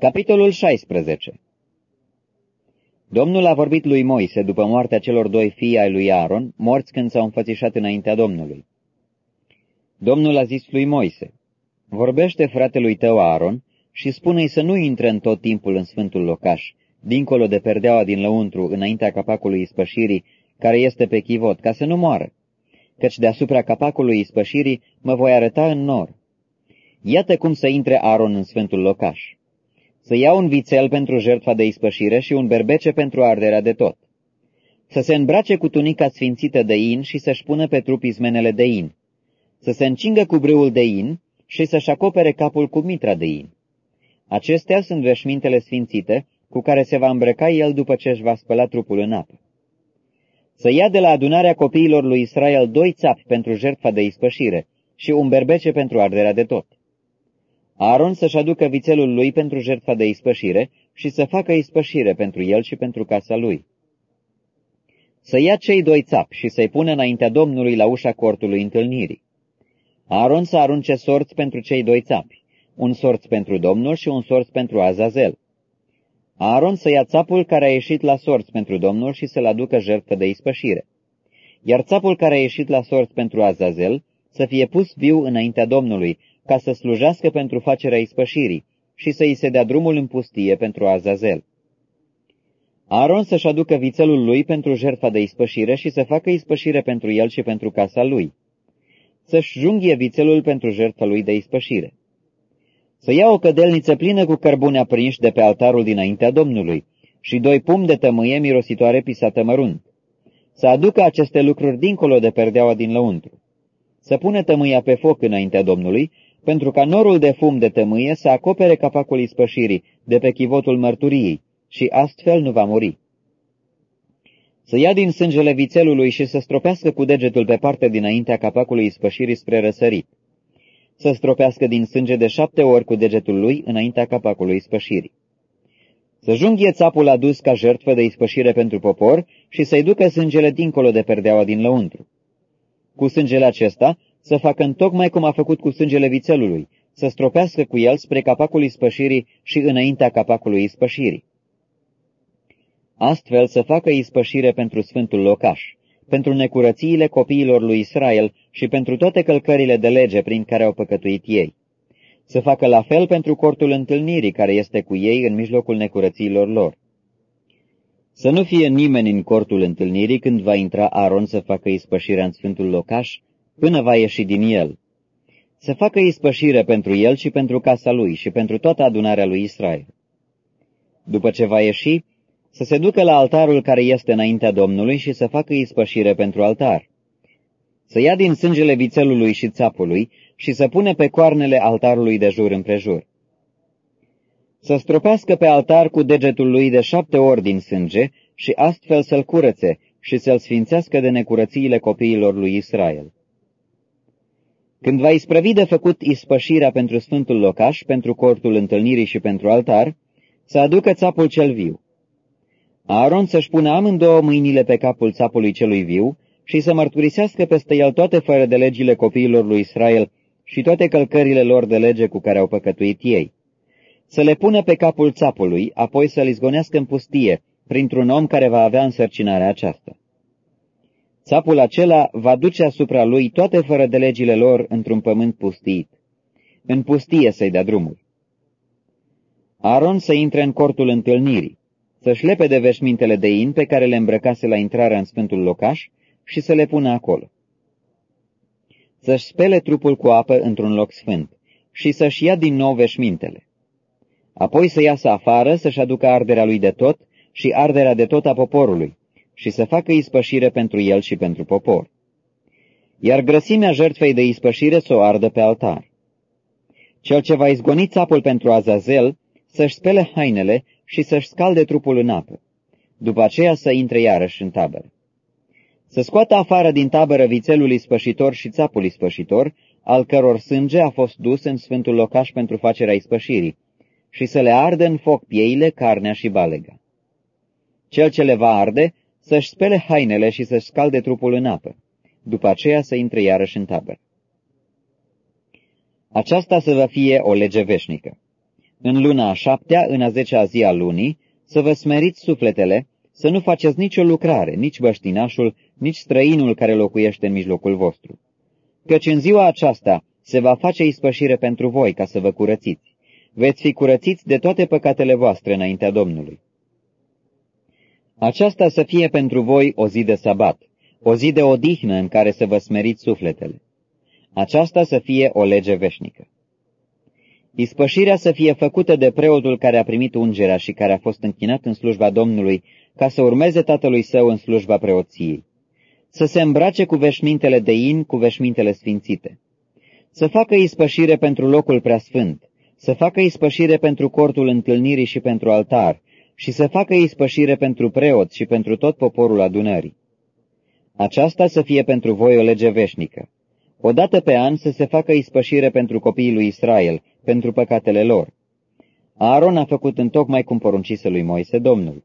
Capitolul 16 Domnul a vorbit lui Moise după moartea celor doi fii ai lui Aaron, morți când s-au înfățișat înaintea Domnului. Domnul a zis lui Moise, Vorbește fratelui tău Aaron și spune-i să nu intre în tot timpul în sfântul locaș, dincolo de perdeaua din lăuntru, înaintea capacului ispășirii, care este pe chivot, ca să nu moară, căci deasupra capacului ispășirii mă voi arăta în nor. Iată cum să intre Aaron în sfântul locaș să ia un vițel pentru jertfa de ispășire și un berbece pentru arderea de tot. Să se îmbrace cu tunica sfințită de in și să-și pună pe trup izmenele de in. Să se încingă cu brâul de in și să-și acopere capul cu mitra de in. Acestea sunt veșmintele sfințite cu care se va îmbrăca el după ce își va spăla trupul în apă. Să ia de la adunarea copiilor lui Israel doi țapi pentru jertfa de ispășire și un berbece pentru arderea de tot Aaron să-și aducă vițelul lui pentru jertfa de ispășire și să facă ispășire pentru el și pentru casa lui. Să ia cei doi țapi și să-i pună înaintea Domnului la ușa cortului întâlnirii. Aaron să arunce sorți pentru cei doi țapi, un sorț pentru Domnul și un sorț pentru Azazel. Aaron să ia țapul care a ieșit la sorți pentru Domnul și să-l aducă jertfă de ispășire. Iar țapul care a ieșit la sorți pentru Azazel să fie pus viu înaintea Domnului ca să slujească pentru facerea ispășirii și să îi se dea drumul în pustie pentru Azazel. Aaron să-și aducă vițelul lui pentru jertfa de ispășire și să facă ispășire pentru el și pentru casa lui. Să-și junghie vițelul pentru jertfa lui de ispășire. Să ia o cădelniță plină cu cărbune aprinși de pe altarul dinaintea Domnului și doi pum de tămâie mirositoare pisată mărunt. Să aducă aceste lucruri dincolo de perdeaua din lăuntru. Să pune tămâia pe foc înaintea Domnului pentru ca norul de fum de tămâie să acopere capacul ispășirii de pe chivotul mărturiei și astfel nu va muri. Să ia din sângele vițelului și să stropească cu degetul pe partea dinaintea capacului ispășirii spre răsărit. Să stropească din sânge de șapte ori cu degetul lui înaintea capacului ispășirii. Să junghie țapul adus ca jertfă de ispășire pentru popor și să-i ducă sângele dincolo de perdeaua din lăuntru. Cu sângele acesta să facă întocmai cum a făcut cu sângele vițelului, să stropească cu el spre capacul ispășirii și înaintea capacului ispășirii. Astfel să facă ispășire pentru sfântul locaș, pentru necurățiile copiilor lui Israel și pentru toate călcările de lege prin care au păcătuit ei. Să facă la fel pentru cortul întâlnirii care este cu ei în mijlocul necurățiilor lor. Să nu fie nimeni în cortul întâlnirii când va intra Aron să facă ispășirea în sfântul locaș, până va ieși din el. Să facă ispășire pentru el și pentru casa lui și pentru toată adunarea lui Israel. După ce va ieși, să se ducă la altarul care este înaintea Domnului și să facă ispășire pentru altar. Să ia din sângele vițelului și țapului și să pune pe coarnele altarului de jur împrejur. Să stropească pe altar cu degetul lui de șapte ori din sânge și astfel să-l curățe și să-l sfințească de necurățiile copiilor lui Israel. Când va isprăvi de făcut ispășirea pentru sfântul locaș, pentru cortul întâlnirii și pentru altar, să aducă țapul cel viu. Aaron să-și pună amândouă mâinile pe capul țapului celui viu și să mărturisească peste el toate fără de legile copiilor lui Israel și toate călcările lor de lege cu care au păcătuit ei. Să le pună pe capul țapului, apoi să-l izgonească în pustie, printr-un om care va avea însărcinarea aceasta. Țapul acela va duce asupra lui toate fără de legile lor într-un pământ pustit. În pustie să-i dea drumul. Aaron să intre în cortul întâlnirii, să-și lepe de veșmintele de in pe care le îmbrăcase la intrarea în sfântul locaș și să le pună acolo. Să-și spele trupul cu apă într-un loc sfânt și să-și ia din nou veșmintele. Apoi să iasă afară să-și aducă arderea lui de tot și arderea de tot a poporului, și să facă ispășire pentru el și pentru popor. Iar grăsimea jertfei de ispășire să o ardă pe altar. Cel ce va izgoni țapul pentru Azazel, să-și spele hainele și să-și scalde trupul în apă. După aceea să intre iarăși în tabără. Să scoată afară din tabără vițelul ispășitor și țapul ispășitor, al căror sânge a fost dus în sfântul locaș pentru facerea ispășirii, și să le ardă în foc pieile, carnea și balega. Cel ce le va arde să-și spele hainele și să-și scalde trupul în apă, după aceea să intre iarăși în tabără. Aceasta să vă fie o lege veșnică. În luna a șaptea, în a zecea zi a lunii, să vă smeriți sufletele, să nu faceți nicio lucrare, nici băștinașul, nici străinul care locuiește în mijlocul vostru. Căci în ziua aceasta se va face ispășire pentru voi ca să vă curățiți. Veți fi curățiți de toate păcatele voastre înaintea Domnului. Aceasta să fie pentru voi o zi de sabat, o zi de odihnă în care să vă smeriți sufletele. Aceasta să fie o lege veșnică. Ispășirea să fie făcută de preotul care a primit ungerea și care a fost închinat în slujba Domnului, ca să urmeze tatălui său în slujba preoției. Să se îmbrace cu veșmintele de in, cu veșmintele sfințite. Să facă ispășire pentru locul preasfânt, să facă ispășire pentru cortul întâlnirii și pentru altar, și să facă ispășire pentru preot și pentru tot poporul adunării. Aceasta să fie pentru voi o lege veșnică. Odată pe an să se facă ispășire pentru copiii lui Israel, pentru păcatele lor. Aaron a făcut întocmai cum poruncise lui Moise Domnul.